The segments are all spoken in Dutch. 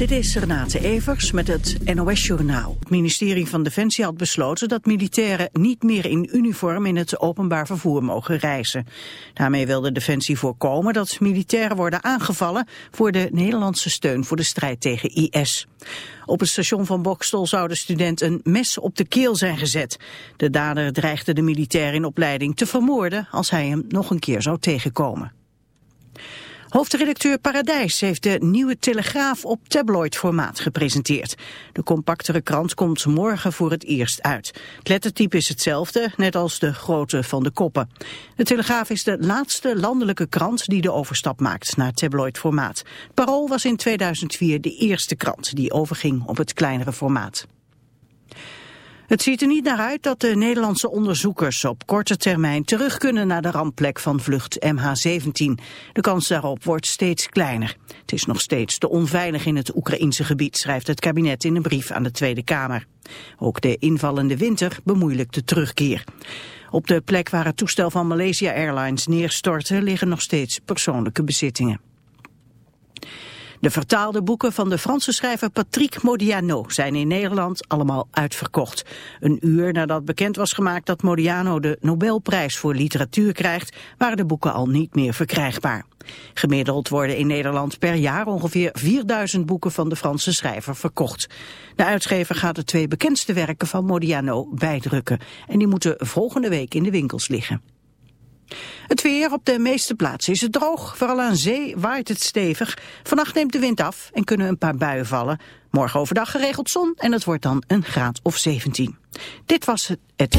Dit is Renate Evers met het NOS Journaal. Het ministerie van Defensie had besloten dat militairen niet meer in uniform in het openbaar vervoer mogen reizen. Daarmee wilde Defensie voorkomen dat militairen worden aangevallen voor de Nederlandse steun voor de strijd tegen IS. Op het station van Bokstel zou de student een mes op de keel zijn gezet. De dader dreigde de militair in opleiding te vermoorden als hij hem nog een keer zou tegenkomen. Hoofdredacteur Paradijs heeft de nieuwe Telegraaf op tabloidformaat gepresenteerd. De compactere krant komt morgen voor het eerst uit. Het lettertype is hetzelfde, net als de grootte van de koppen. De Telegraaf is de laatste landelijke krant die de overstap maakt naar tabloidformaat. Parool was in 2004 de eerste krant die overging op het kleinere formaat. Het ziet er niet naar uit dat de Nederlandse onderzoekers op korte termijn terug kunnen naar de rampplek van vlucht MH17. De kans daarop wordt steeds kleiner. Het is nog steeds te onveilig in het Oekraïnse gebied, schrijft het kabinet in een brief aan de Tweede Kamer. Ook de invallende winter bemoeilijkt de terugkeer. Op de plek waar het toestel van Malaysia Airlines neerstortte liggen nog steeds persoonlijke bezittingen. De vertaalde boeken van de Franse schrijver Patrick Modiano zijn in Nederland allemaal uitverkocht. Een uur nadat bekend was gemaakt dat Modiano de Nobelprijs voor literatuur krijgt, waren de boeken al niet meer verkrijgbaar. Gemiddeld worden in Nederland per jaar ongeveer 4000 boeken van de Franse schrijver verkocht. De uitgever gaat de twee bekendste werken van Modiano bijdrukken en die moeten volgende week in de winkels liggen. Het weer op de meeste plaatsen is het droog. Vooral aan zee waait het stevig. Vannacht neemt de wind af en kunnen een paar buien vallen. Morgen overdag geregeld zon en het wordt dan een graad of 17. Dit was het.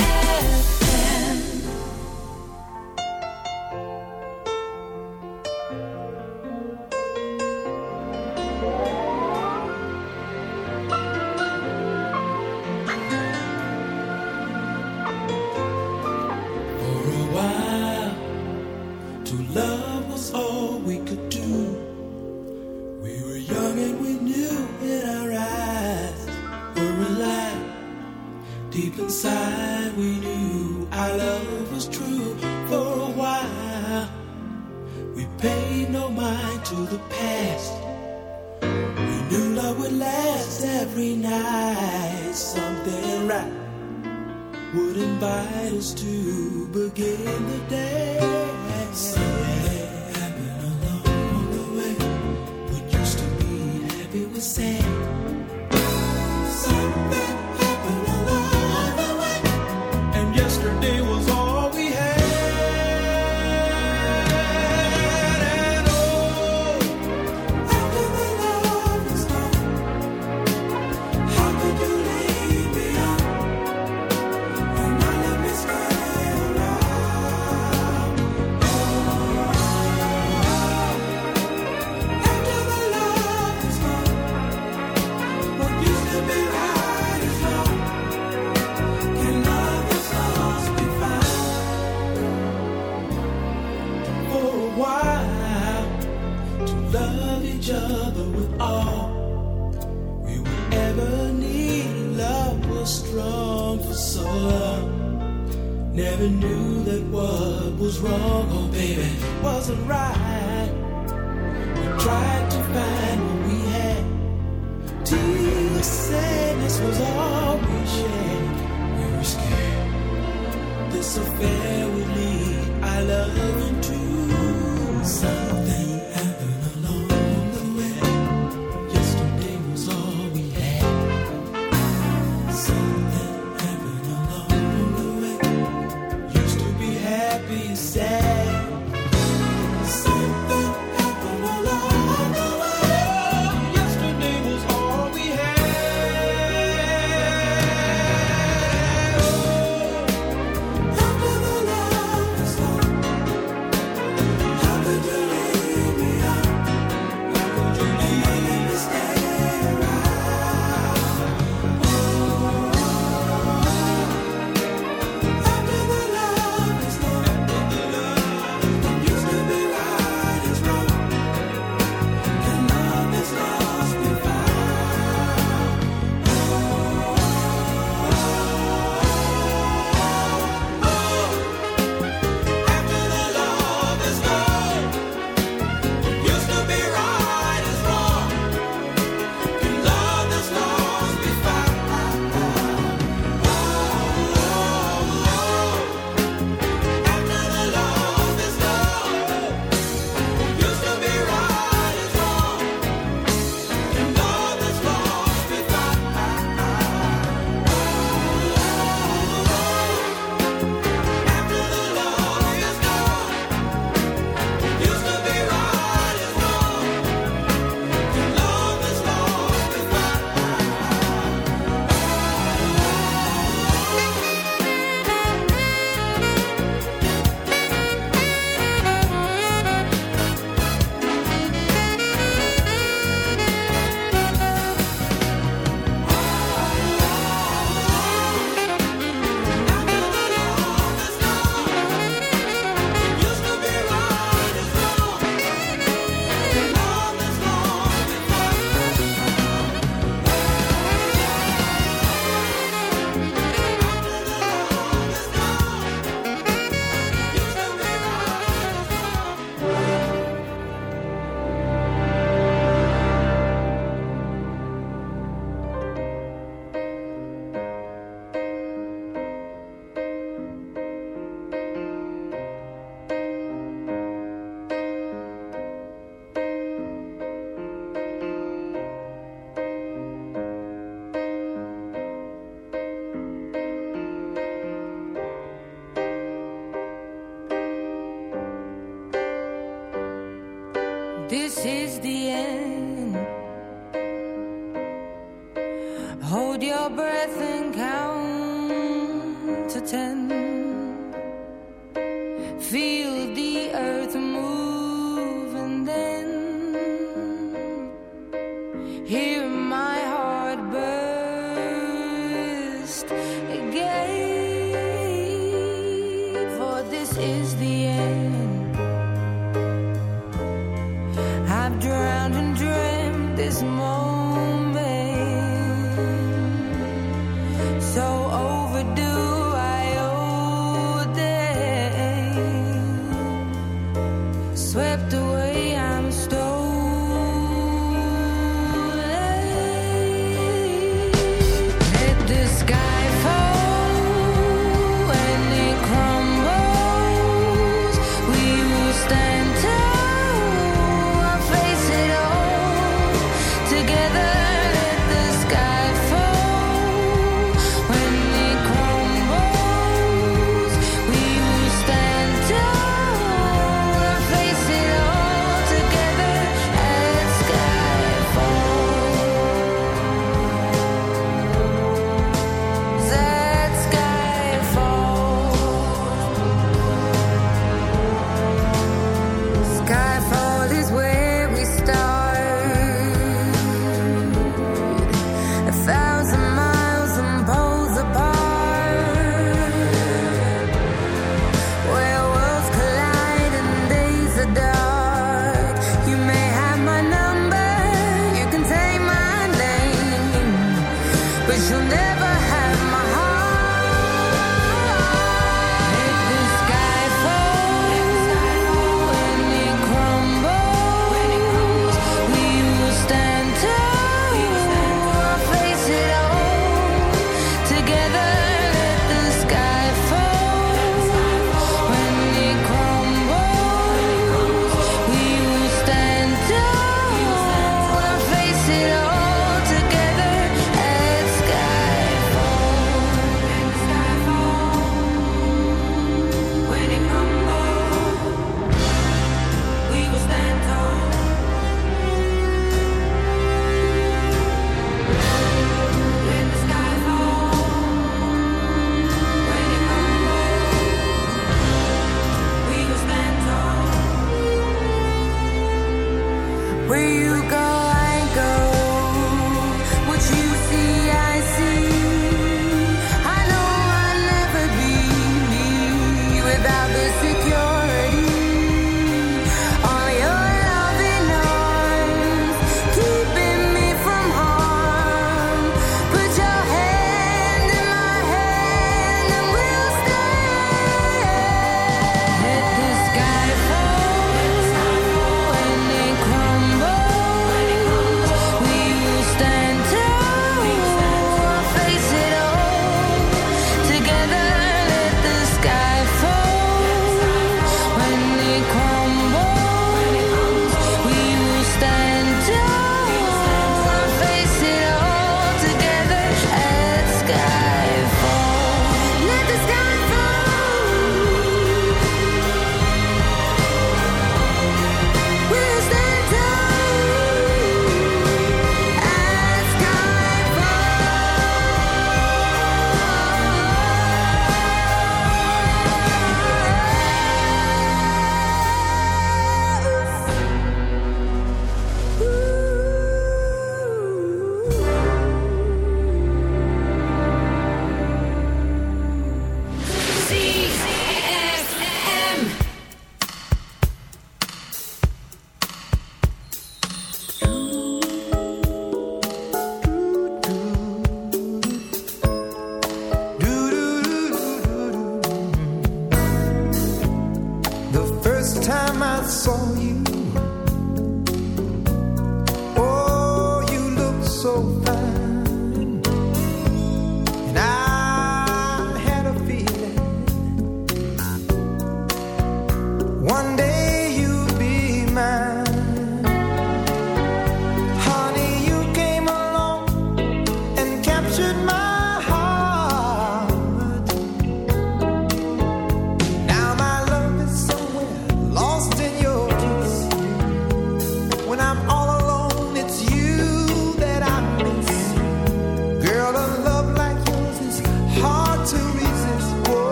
This is the end.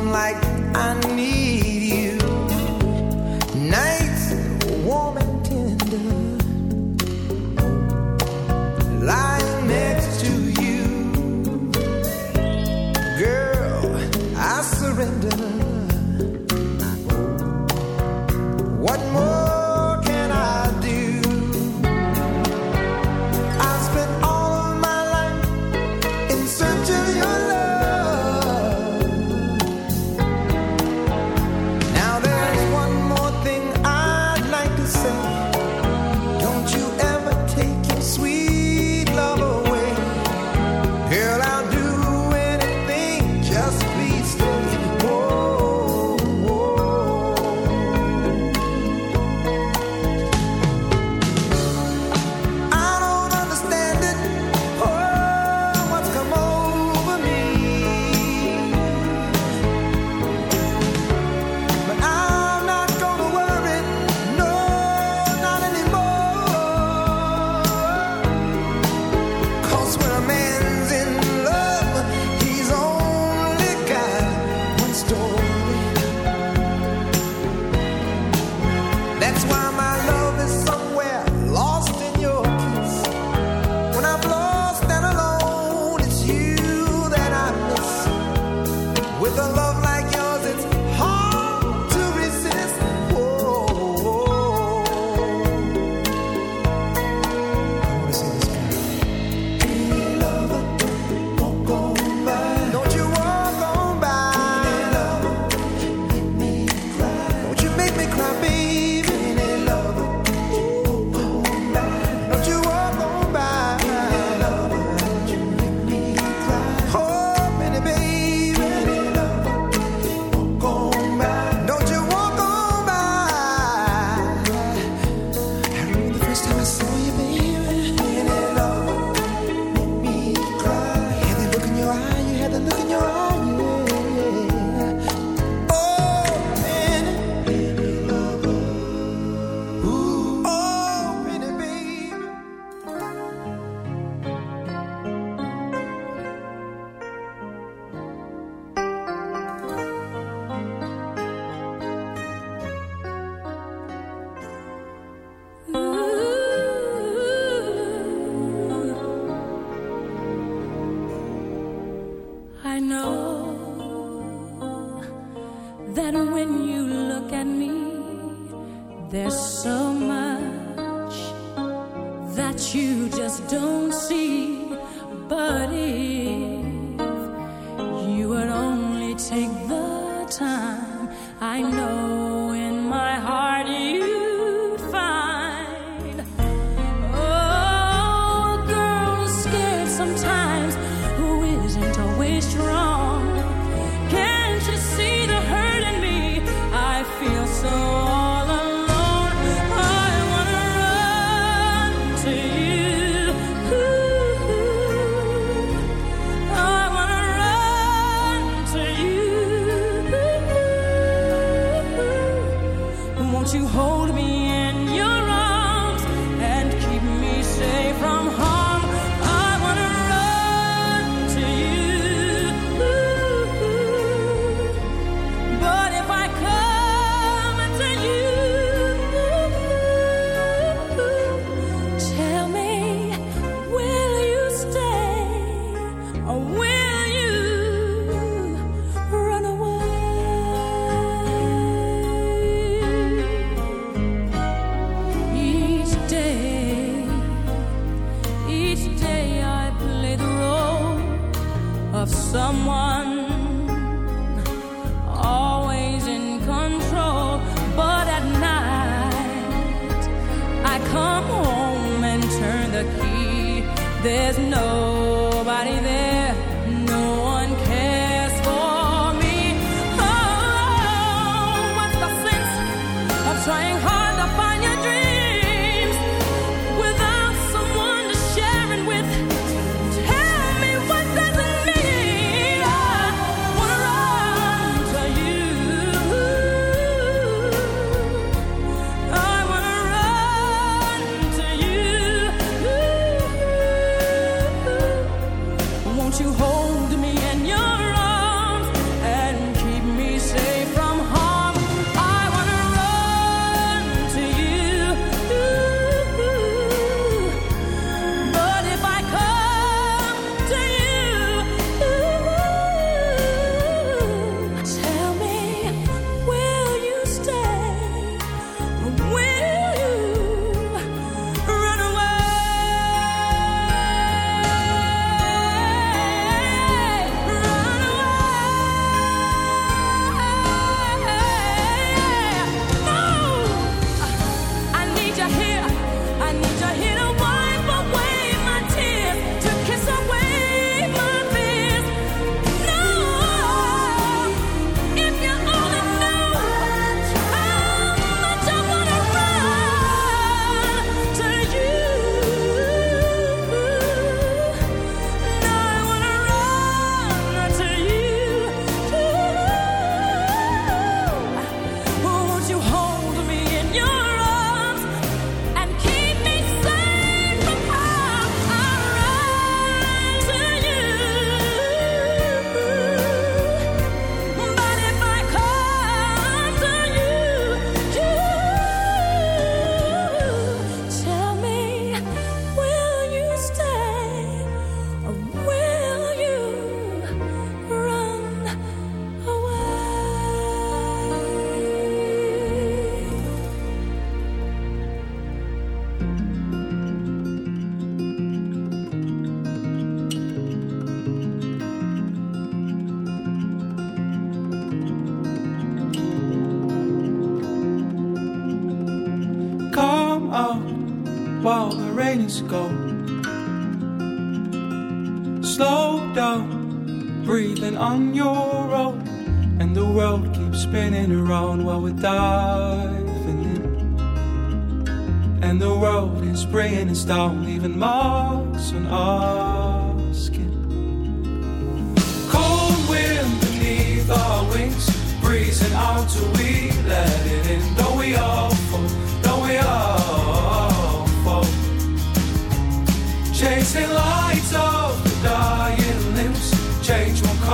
someone like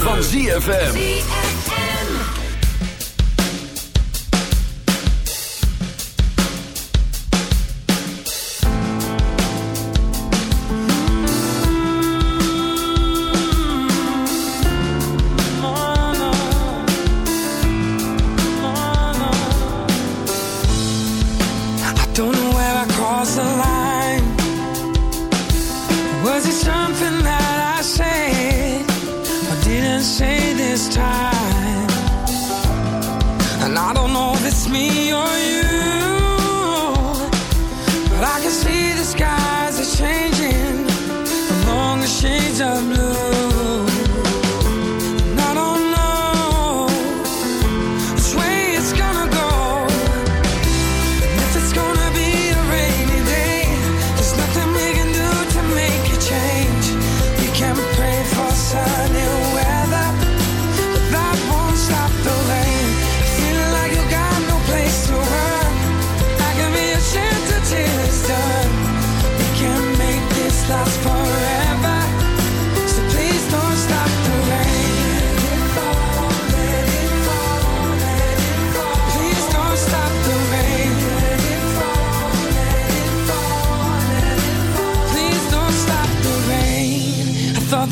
van ZFM.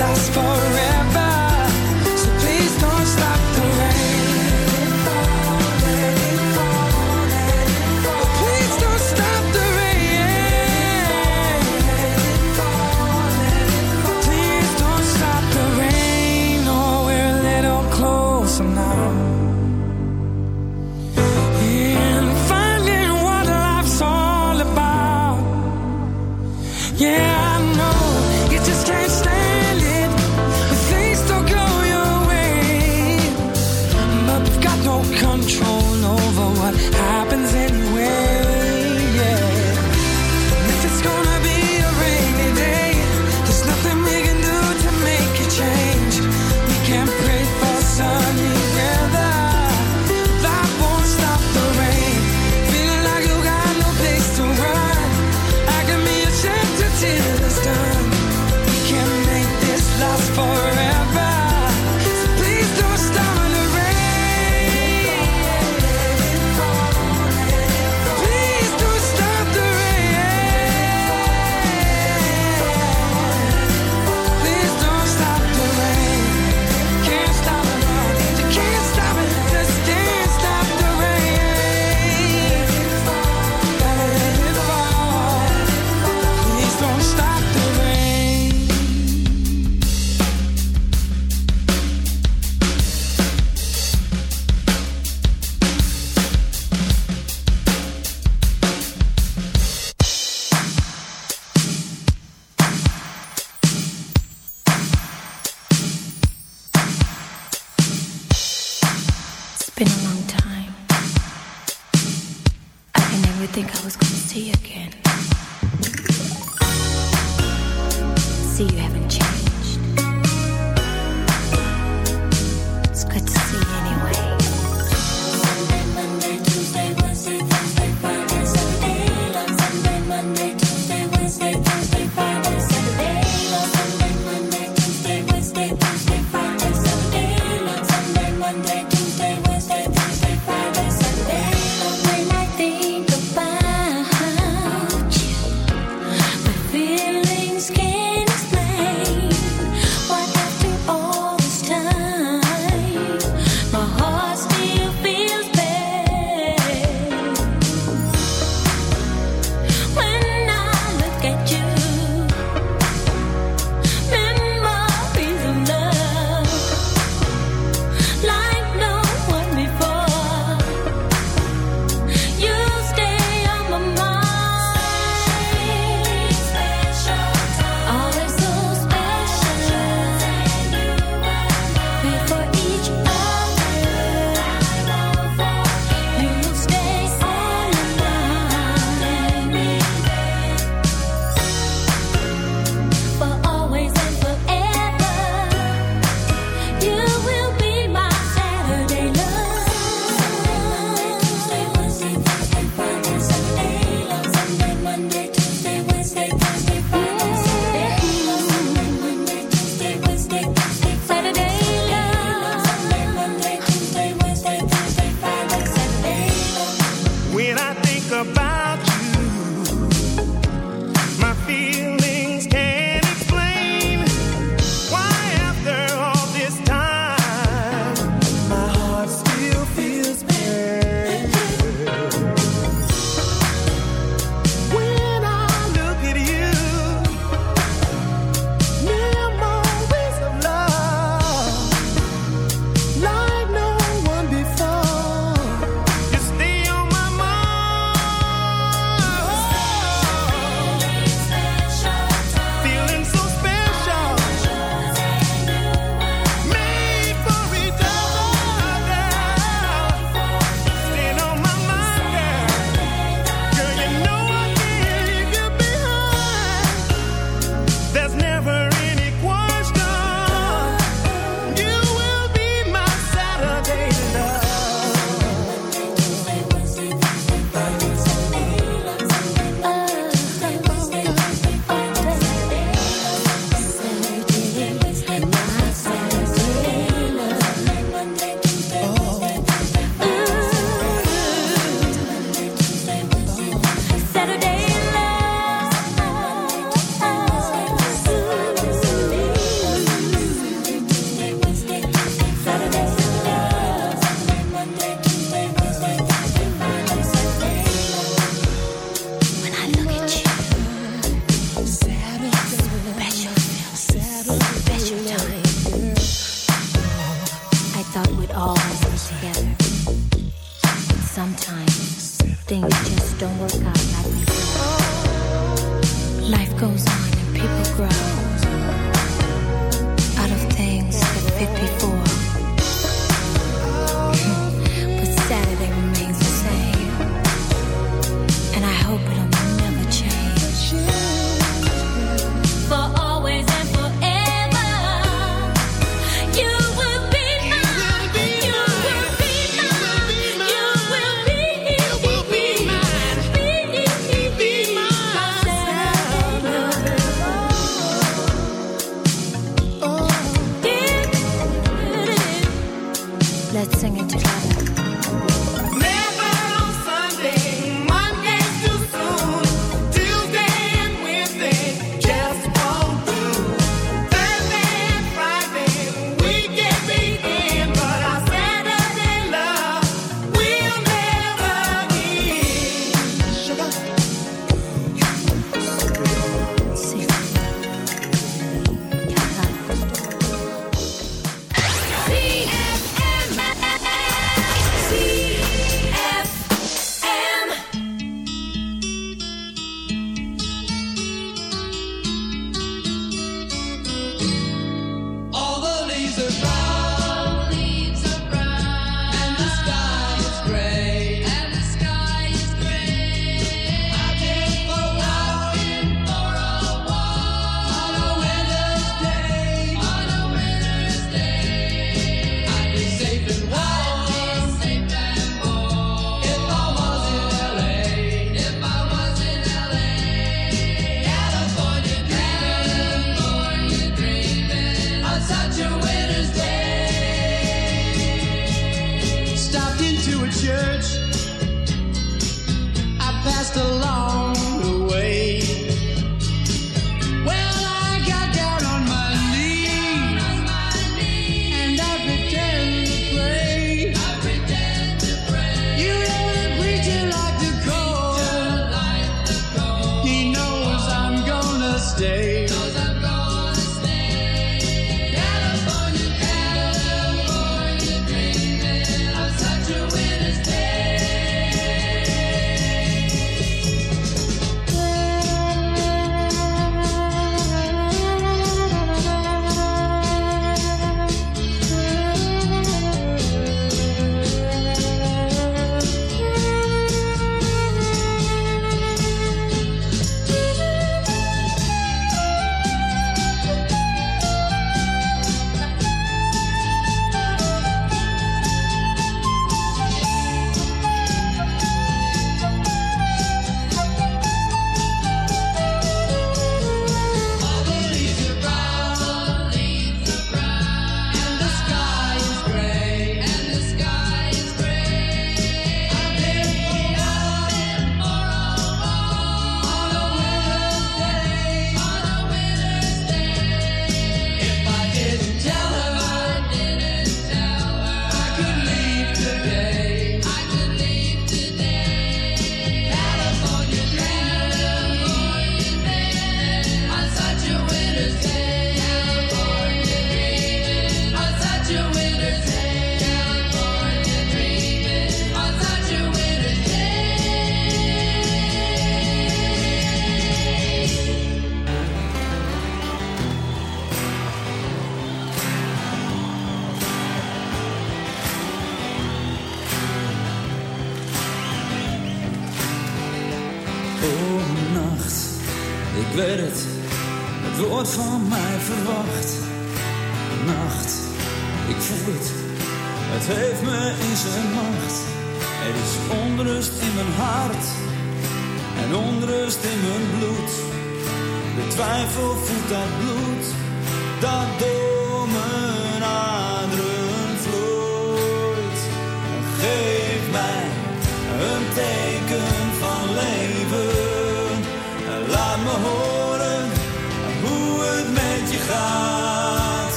last forever.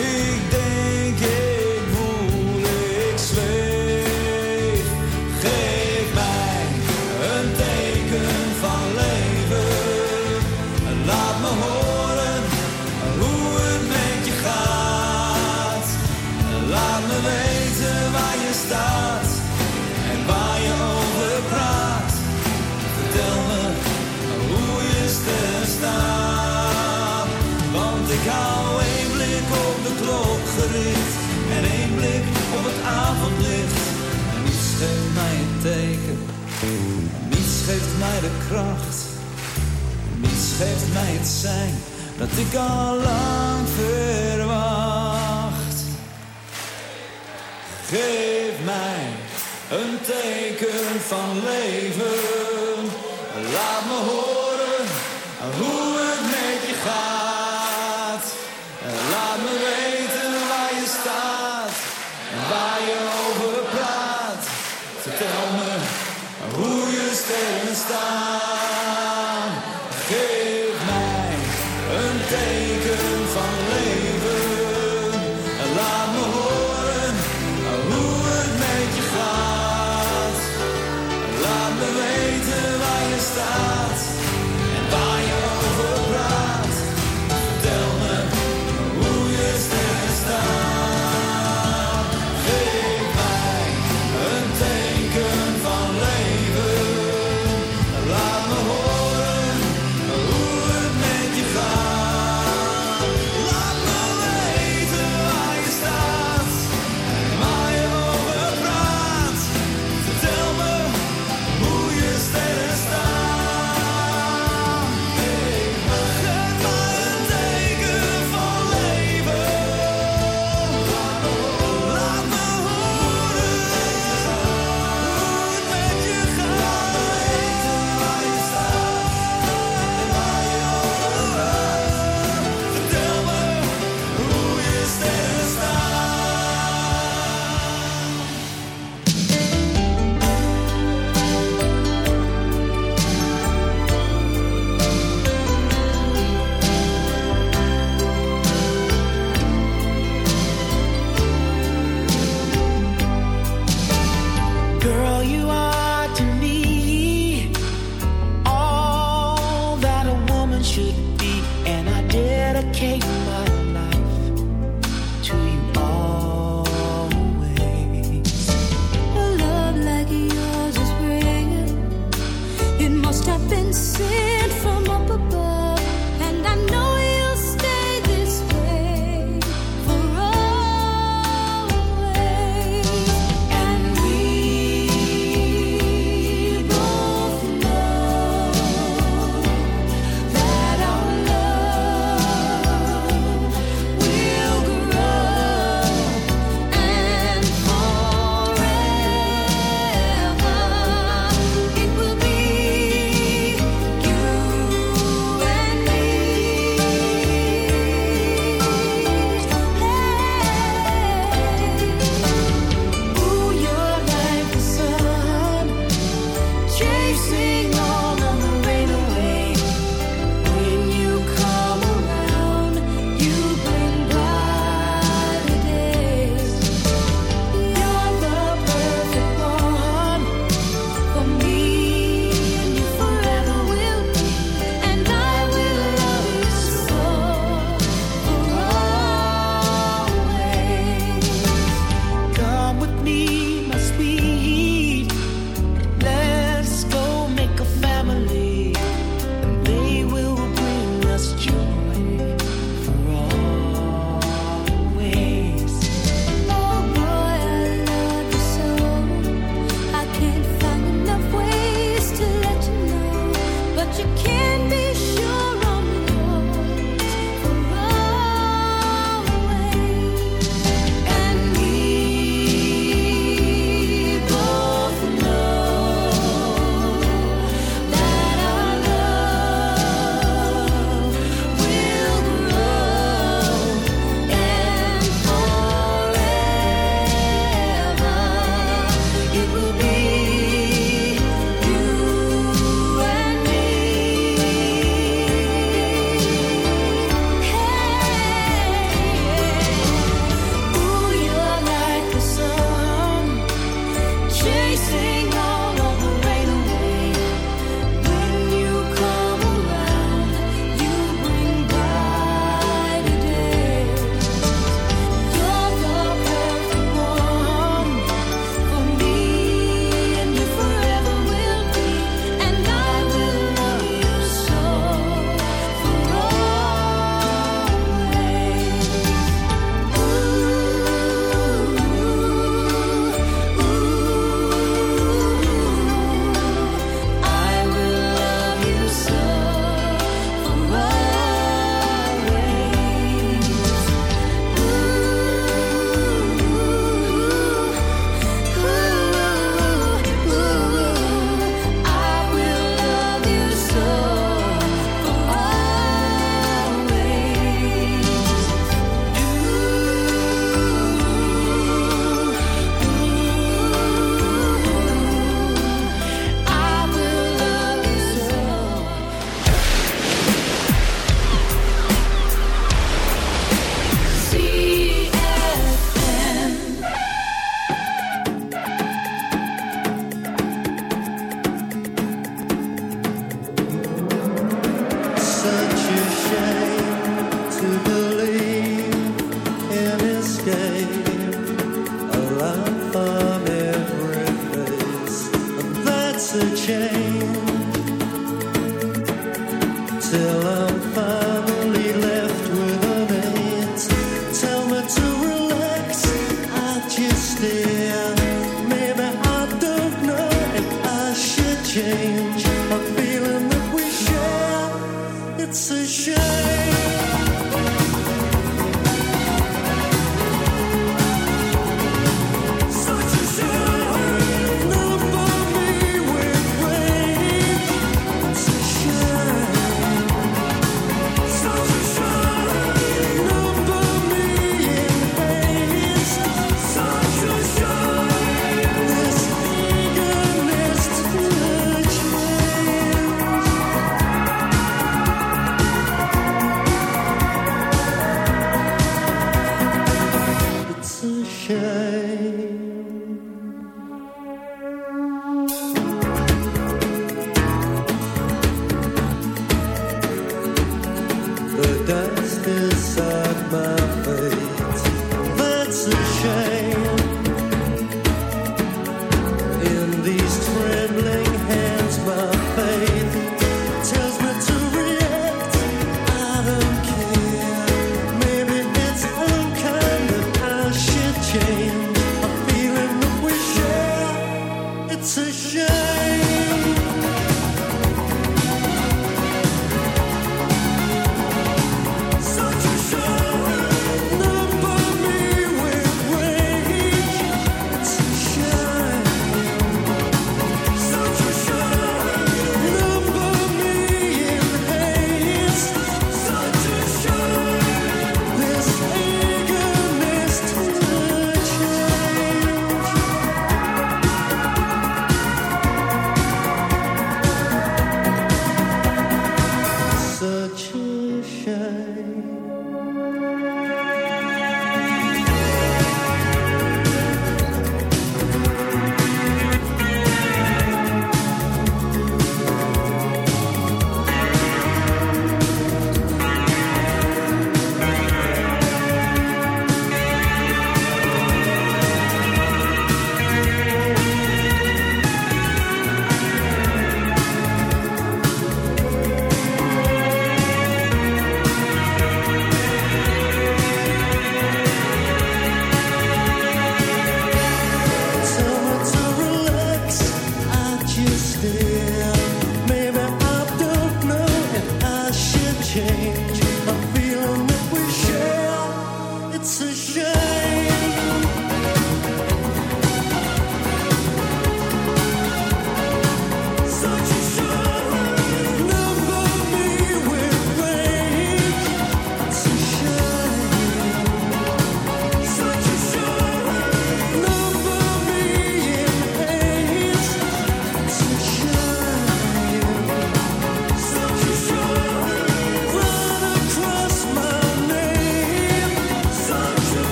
Ik denk geeft mij een teken. Niets geeft mij de kracht. Niets geeft mij het zijn dat ik al lang verwacht. Geef mij een teken van leven. Laat me horen hoe het met je gaat. sun.